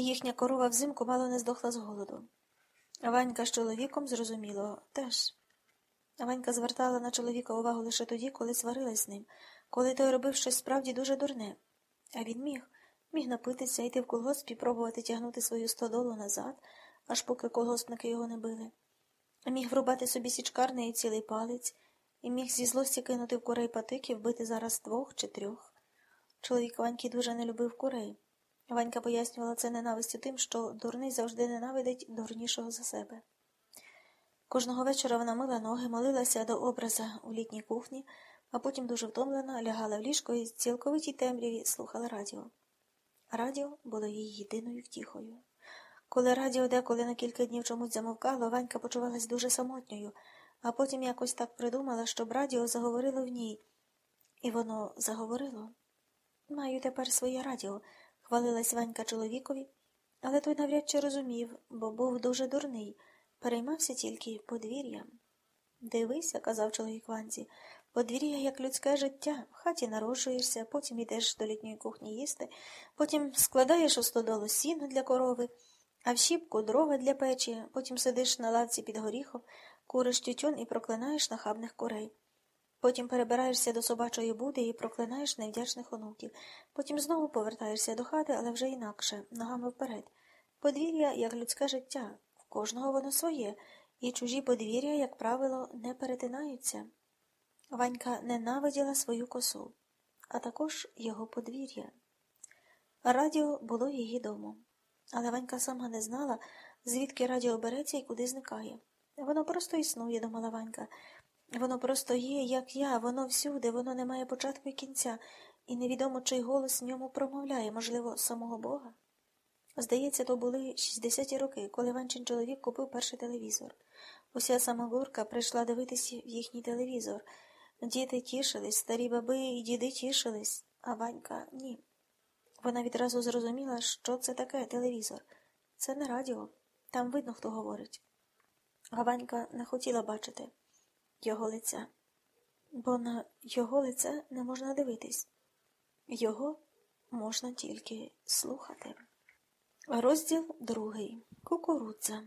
і їхня корова взимку мало не здохла з голоду. Ванька з чоловіком, зрозуміло, теж. Ванька звертала на чоловіка увагу лише тоді, коли сварилась з ним, коли той робив щось справді дуже дурне. А він міг, міг напитися, йти в колгосп і пробувати тягнути свою стодолу назад, аж поки колгоспники його не били. Міг врубати собі січкарний і цілий палець, і міг зі злості кинути в курей патики, вбити зараз двох чи трьох. Чоловік Ваньки дуже не любив курей. Ванька пояснювала це ненавистю тим, що дурний завжди ненавидить дурнішого за себе. Кожного вечора вона мила ноги, молилася до образа у літній кухні, а потім дуже втомлена, лягала в ліжко і цілковитій темряві слухала радіо. Радіо було її єдиною втіхою. Коли радіо деколи на кілька днів чомусь замовкало, Ванька почувалась дуже самотньою, а потім якось так придумала, щоб радіо заговорило в ній. І воно заговорило. Маю тепер своє радіо, хвалилась Ванька чоловікові, але той навряд чи розумів, бо був дуже дурний, переймався тільки подвір'ям. Дивися, казав чоловік Ванці, подвір'я як людське життя, в хаті народжуєшся, потім йдеш до літньої кухні їсти, потім складаєш у стодолу сіно для корови, а в щіпку дрова для печі, потім сидиш на лавці під горіхом, куриш тютюн і проклинаєш нахабних курей. Потім перебираєшся до собачої буди і проклинаєш невдячних онуків. Потім знову повертаєшся до хати, але вже інакше, ногами вперед. Подвір'я, як людське життя, в кожного воно своє, і чужі подвір'я, як правило, не перетинаються. Ванька ненавиділа свою косу, а також його подвір'я. Радіо було її домом, але Ванька сама не знала, звідки радіо береться і куди зникає. Воно просто існує, думала Ванька. Воно просто є, як я, воно всюди, воно не має початку і кінця, і невідомо, чий голос в ньому промовляє, можливо, самого Бога. Здається, то були 60-ті роки, коли Ванчин чоловік купив перший телевізор. Уся самогурка прийшла дивитися в їхній телевізор. Діти тішились, старі баби і діди тішились, а Ванька ні. Вона відразу зрозуміла, що це таке телевізор. Це не радіо, там видно, хто говорить. А Ванька не хотіла бачити його лиця, бо на його лице не можна дивитись, його можна тільки слухати. Розділ другий. Кукурудза.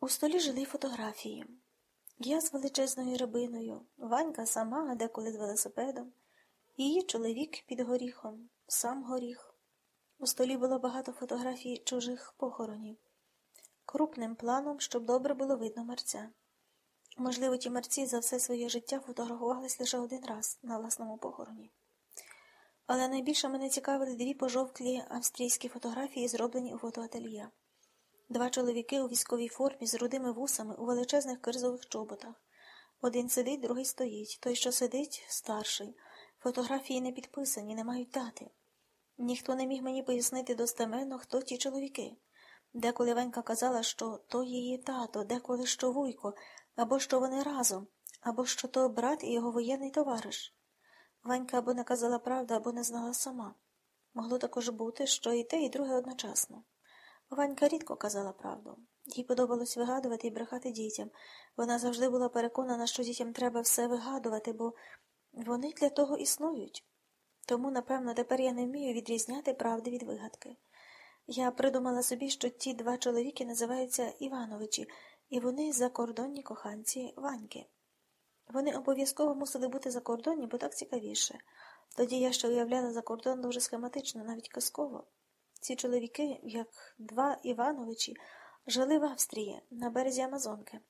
У столі жили фотографії. Я з величезною рибиною, Ванька сама, деколи з велосипедом, її чоловік під горіхом, сам горіх. У столі було багато фотографій чужих похоронів, крупним планом, щоб добре було видно мерця. Можливо, ті мерці за все своє життя фотографувались лише один раз на власному похороні. Але найбільше мене цікавили дві пожовклі австрійські фотографії, зроблені у фотоательє. Два чоловіки у військовій формі з рудими вусами у величезних кирзових чоботах. Один сидить, другий стоїть. Той, що сидить, старший. Фотографії не підписані, не мають дати. Ніхто не міг мені пояснити достеменно, хто ті чоловіки. Деколи Венька казала, що то її тато, деколи що вуйко, або що вони разом, або що то брат і його воєнний товариш. Ванька або не казала правду, або не знала сама. Могло також бути, що і те, і друге одночасно. Ванька рідко казала правду. Їй подобалось вигадувати і брехати дітям. Вона завжди була переконана, що дітям треба все вигадувати, бо вони для того існують. Тому, напевно, тепер я не вмію відрізняти правди від вигадки. Я придумала собі, що ті два чоловіки називаються Івановичі, і вони закордонні коханці Ваньки. Вони обов'язково мусили бути закордонні, бо так цікавіше. Тоді я ще уявляла за кордон дуже схематично, навіть казково. Ці чоловіки, як два Івановичі, жили в Австрії на березі Амазонки.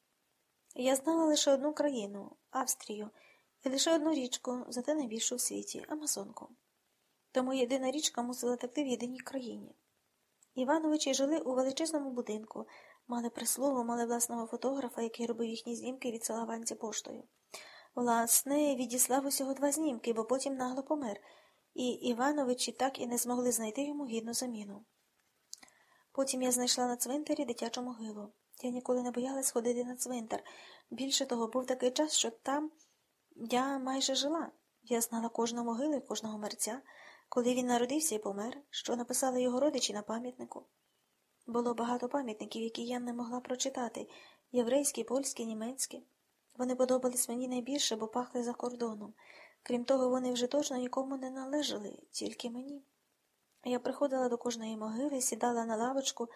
Я знала лише одну країну Австрію, і лише одну річку, зате найбільшу в світі Амазонку. Тому єдина річка мусила текти в єдиній країні. Івановичі жили у величезному будинку, мали прислугу, мали власного фотографа, який робив їхні знімки від села Ванці поштою. Власне, відіслав усього два знімки, бо потім нагло помер, і Івановичі так і не змогли знайти йому гідну заміну. Потім я знайшла на цвинтарі дитячу могилу. Я ніколи не боялась ходити на цвинтар. Більше того, був такий час, що там я майже жила. Я знала кожну могилу і кожного мерця, коли він народився і помер, що написали його родичі на пам'ятнику. Було багато пам'ятників, які я не могла прочитати єврейські, польські, німецькі. Вони подобались мені найбільше, бо пахли за кордоном. Крім того, вони вже точно нікому не належали, тільки мені. Я приходила до кожної могили, сідала на лавочку